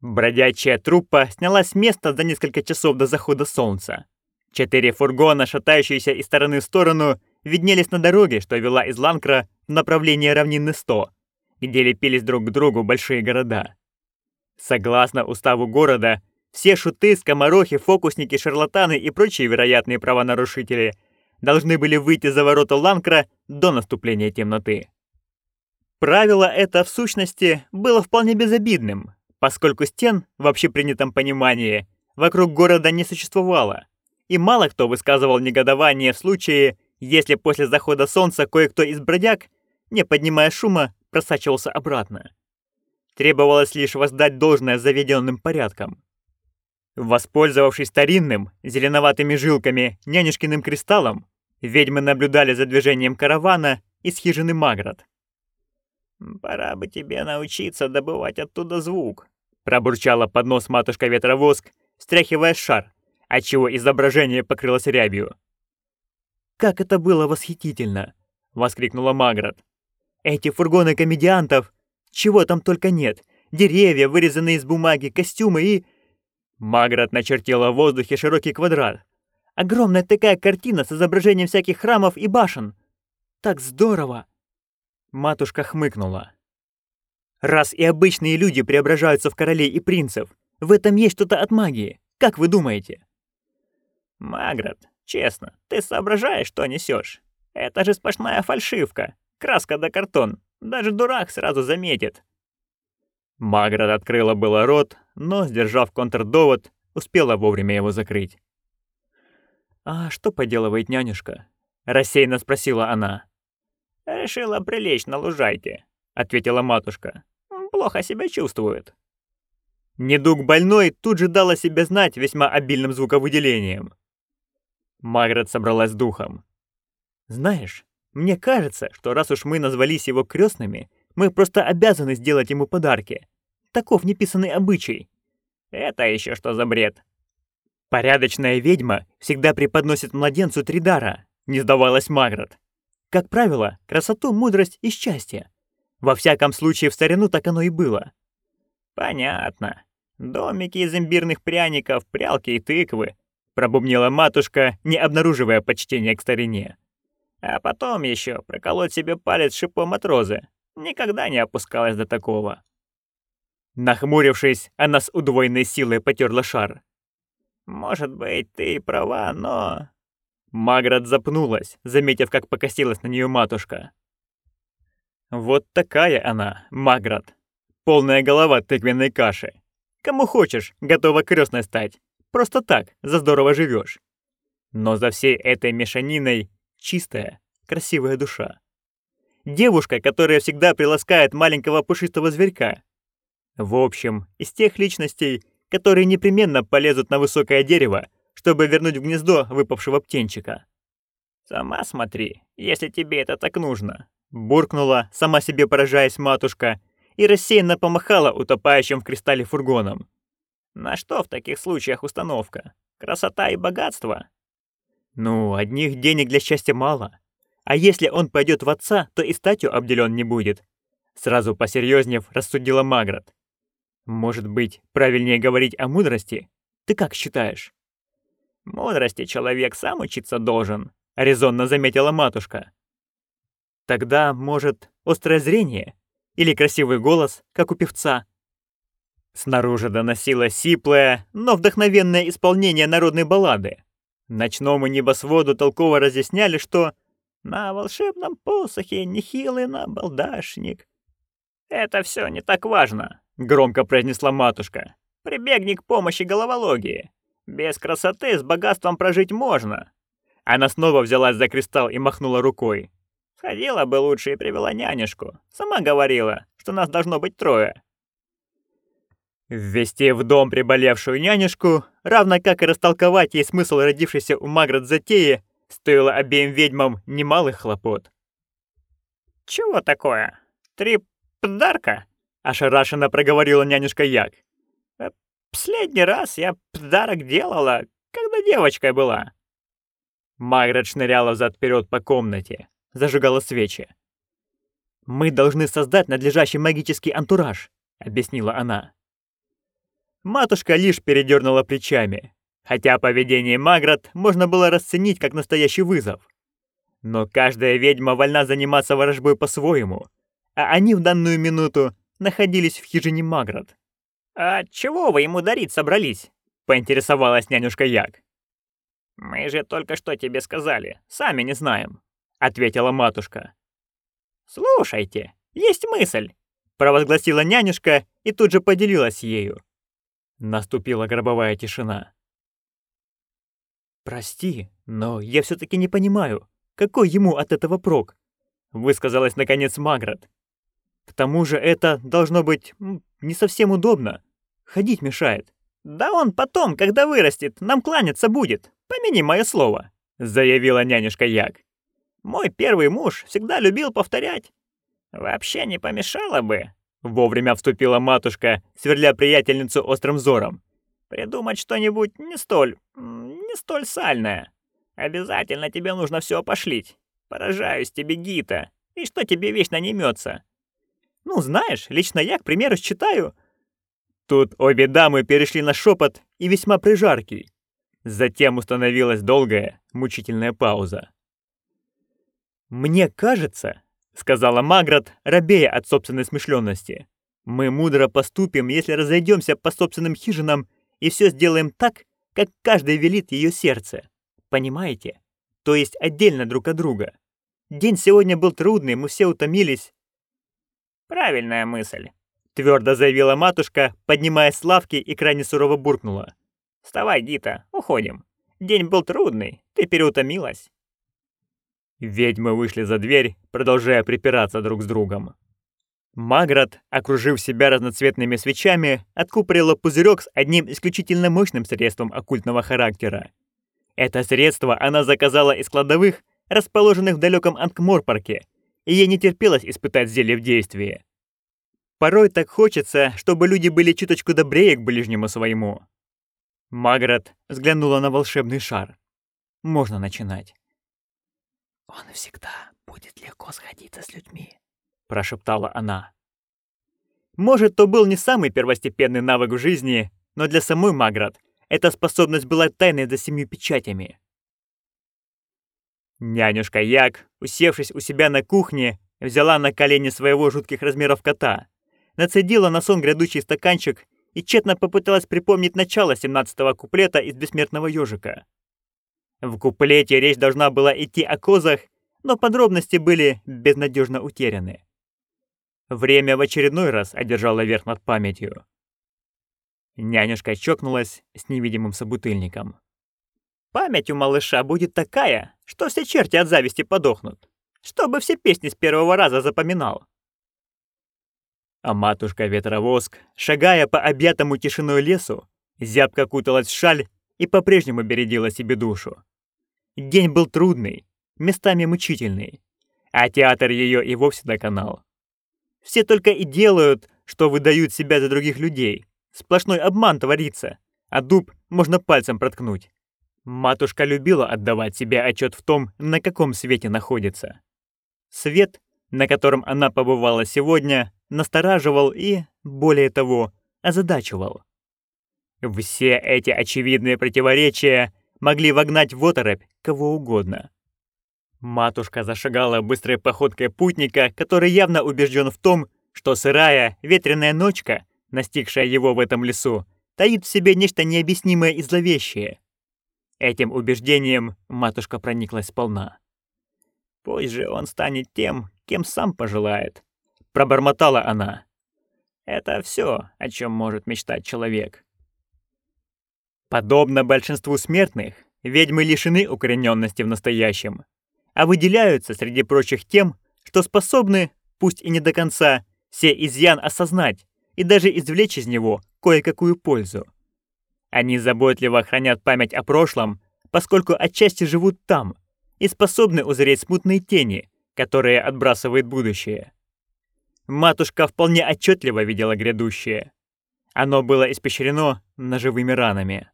Бродячая труппа снялась с места за несколько часов до захода солнца. Четыре фургона, шатающиеся из стороны в сторону, виднелись на дороге, что вела из Ланкра в направлении равнины 100, где лепились друг к другу большие города. Согласно уставу города, все шуты, скоморохи, фокусники, шарлатаны и прочие вероятные правонарушители должны были выйти за ворота Ланкра до наступления темноты. Правило это, в сущности, было вполне безобидным, поскольку стен, в общепринятом понимании, вокруг города не существовало, и мало кто высказывал негодование в случае, если после захода солнца кое-кто из бродяг, не поднимая шума, просачивался обратно. Требовалось лишь воздать должное заведенным порядкам. Воспользовавшись старинным, зеленоватыми жилками, нянюшкиным кристаллом, ведьмы наблюдали за движением каравана из хижины Маград. «Пора бы тебе научиться добывать оттуда звук», — пробурчала под нос матушка-ветровоск, стряхивая шар, отчего изображение покрылось рябью. «Как это было восхитительно!» — воскликнула Маград. «Эти фургоны комедиантов! Чего там только нет! Деревья, вырезанные из бумаги, костюмы и...» Маград начертила в воздухе широкий квадрат. «Огромная такая картина с изображением всяких храмов и башен! Так здорово!» Матушка хмыкнула. «Раз и обычные люди преображаются в королей и принцев, в этом есть что-то от магии. Как вы думаете?» «Маград, честно, ты соображаешь, что несешь? Это же сплошная фальшивка, краска да картон. Даже дурак сразу заметит». Маград открыла было рот, но, сдержав контрдовод, успела вовремя его закрыть. «А что поделывает нянюшка?» — рассеянно спросила она. «Решила прилечь на лужайке», — ответила матушка. «Плохо себя чувствует». Недуг больной тут же дала себе знать весьма обильным звуковыделением. Маград собралась с духом. «Знаешь, мне кажется, что раз уж мы назвались его крестными, мы просто обязаны сделать ему подарки. Таков неписанный обычай». «Это еще что за бред?» «Порядочная ведьма всегда преподносит младенцу три дара», — не сдавалась Маград. Как правило, красоту, мудрость и счастье. Во всяком случае, в старину так оно и было. Понятно. Домики из имбирных пряников, прялки и тыквы, пробубнила матушка, не обнаруживая почтения к старине. А потом еще проколоть себе палец шипом от розы. Никогда не опускалась до такого. Нахмурившись, она с удвоенной силой потерла шар. «Может быть, ты права, но...» Маград запнулась, заметив, как покосилась на нее матушка. Вот такая она, Маград. Полная голова тыквенной каши. Кому хочешь, готова крестной стать. Просто так, за здорово живешь. Но за всей этой мешаниной чистая, красивая душа. Девушка, которая всегда приласкает маленького пушистого зверька. В общем, из тех личностей, которые непременно полезут на высокое дерево, чтобы вернуть в гнездо выпавшего птенчика. «Сама смотри, если тебе это так нужно», — буркнула, сама себе поражаясь матушка, и рассеянно помахала утопающим в кристалле фургоном. «На что в таких случаях установка? Красота и богатство?» «Ну, одних денег для счастья мало. А если он пойдет в отца, то и статью обделен не будет», — сразу посерьезнев рассудила Маград. «Может быть, правильнее говорить о мудрости? Ты как считаешь?» «Мудрости человек сам учиться должен», — резонно заметила матушка. «Тогда, может, острое зрение? Или красивый голос, как у певца?» Снаружи доносилось сиплое, но вдохновенное исполнение народной баллады. Ночному небосводу толково разъясняли, что «на волшебном посохе нехилый набалдашник». «Это все не так важно», — громко произнесла матушка. «Прибегни к помощи головологии. Без красоты с богатством прожить можно. Она снова взялась за кристалл и махнула рукой. Сходила бы лучше и привела нянюшку. Сама говорила, что нас должно быть трое. Ввести в дом приболевшую нянюшку, равно как и растолковать ей смысл родившейся у Маград затеи, стоило обеим ведьмам немалых хлопот. «Чего такое? Три подарка?» — ошарашенно проговорила нянюшка Як. Последний раз я подарок делала, когда девочкой была». Маград шныряла взад-вперед по комнате, зажигала свечи. «Мы должны создать надлежащий магический антураж», — объяснила она. матушка лишь передернула плечами, хотя поведение Маград можно было расценить как настоящий вызов. Но каждая ведьма вольна заниматься ворожбой по-своему, а они в данную минуту находились в хижине Маград. «А чего вы ему дарить собрались?» — поинтересовалась нянюшка Як. «Мы же только что тебе сказали, сами не знаем», — ответила матушка. «Слушайте, есть мысль», — провозгласила нянюшка и тут же поделилась ею. Наступила гробовая тишина. «Прости, но я все таки не понимаю, какой ему от этого прок?» — высказалась наконец Маград. «К тому же это должно быть не совсем удобно. Ходить мешает». «Да он потом, когда вырастет, нам кланяться будет, помяни мое слово», — заявила нянюшка Як. «Мой первый муж всегда любил повторять. Вообще не помешало бы, Вовремя вступила матушка, сверля приятельницу острым взором. «Придумать что-нибудь не столь... не столь сальное. Обязательно тебе нужно все пошлить. Поражаюсь тебе, Гита. И что тебе вечно не мется? Ну, знаешь, лично я, к примеру, считаю...» Тут обе дамы перешли на шепот и весьма прижаркий. Затем установилась долгая, мучительная пауза. «Мне кажется, сказала Маград, робея от собственной смышленности. Мы мудро поступим, если разойдемся по собственным хижинам и все сделаем так, как каждый велит ее сердце. Понимаете? То есть отдельно друг от друга. День сегодня был трудный, мы все утомились. Правильная мысль, твердо заявила матушка, поднимаясь с лавки и крайне сурово буркнула. Вставай, Гита, уходим. День был трудный, ты переутомилась. Ведьмы вышли за дверь, продолжая припираться друг с другом. Маград, окружив себя разноцветными свечами, откупорила пузырек с одним исключительно мощным средством оккультного характера. Это средство она заказала из кладовых, расположенных в далеком Анкморпарке, и ей не терпелось испытать зелье в действии. Порой так хочется, чтобы люди были чуточку добрее к ближнему своему. Маград взглянула на волшебный шар. Можно начинать. «Он всегда будет легко сходиться с людьми», — прошептала она. Может, то был не самый первостепенный навык в жизни, но для самой Маград эта способность была тайной за семью печатями. Нянюшка Як, усевшись у себя на кухне, взяла на колени своего жутких размеров кота, нацедила на сон грядущий стаканчик и тщетно попыталась припомнить начало 17-го куплета из «Бессмертного ежика». В куплете речь должна была идти о козах, но подробности были безнадежно утеряны. Время в очередной раз одержало верх над памятью. Нянюшка чокнулась с невидимым собутыльником. «Память у малыша будет такая, что все черти от зависти подохнут, чтобы все песни с первого раза запоминал». А матушка Ветровоск, шагая по объятому тишиной лесу, зябко куталась в шаль и по-прежнему бередила себе душу. День был трудный, местами мучительный, а театр ее и вовсе доконал. Все только и делают, что выдают себя за других людей. Сплошной обман творится, а дуб можно пальцем проткнуть. Матушка любила отдавать себе отчет в том, на каком свете находится. Свет, на котором она побывала сегодня, настораживал и, более того, озадачивал. Все эти очевидные противоречия могли вогнать в оторопь кого угодно. Матушка зашагала быстрой походкой путника, который явно убежден в том, что сырая, ветреная ночка, настигшая его в этом лесу, таит в себе нечто необъяснимое и зловещее. Этим убеждением матушка прониклась сполна. «Позже он станет тем, кем сам пожелает», — пробормотала она. «Это все, о чем может мечтать человек». Подобно большинству смертных, ведьмы лишены укорененности в настоящем, а выделяются среди прочих тем, что способны, пусть и не до конца, все изъян осознать и даже извлечь из него кое-какую пользу. Они заботливо хранят память о прошлом, поскольку отчасти живут там и способны узреть смутные тени, которые отбрасывает будущее. Матушка вполне отчетливо видела грядущее. Оно было испещрено ножевыми ранами.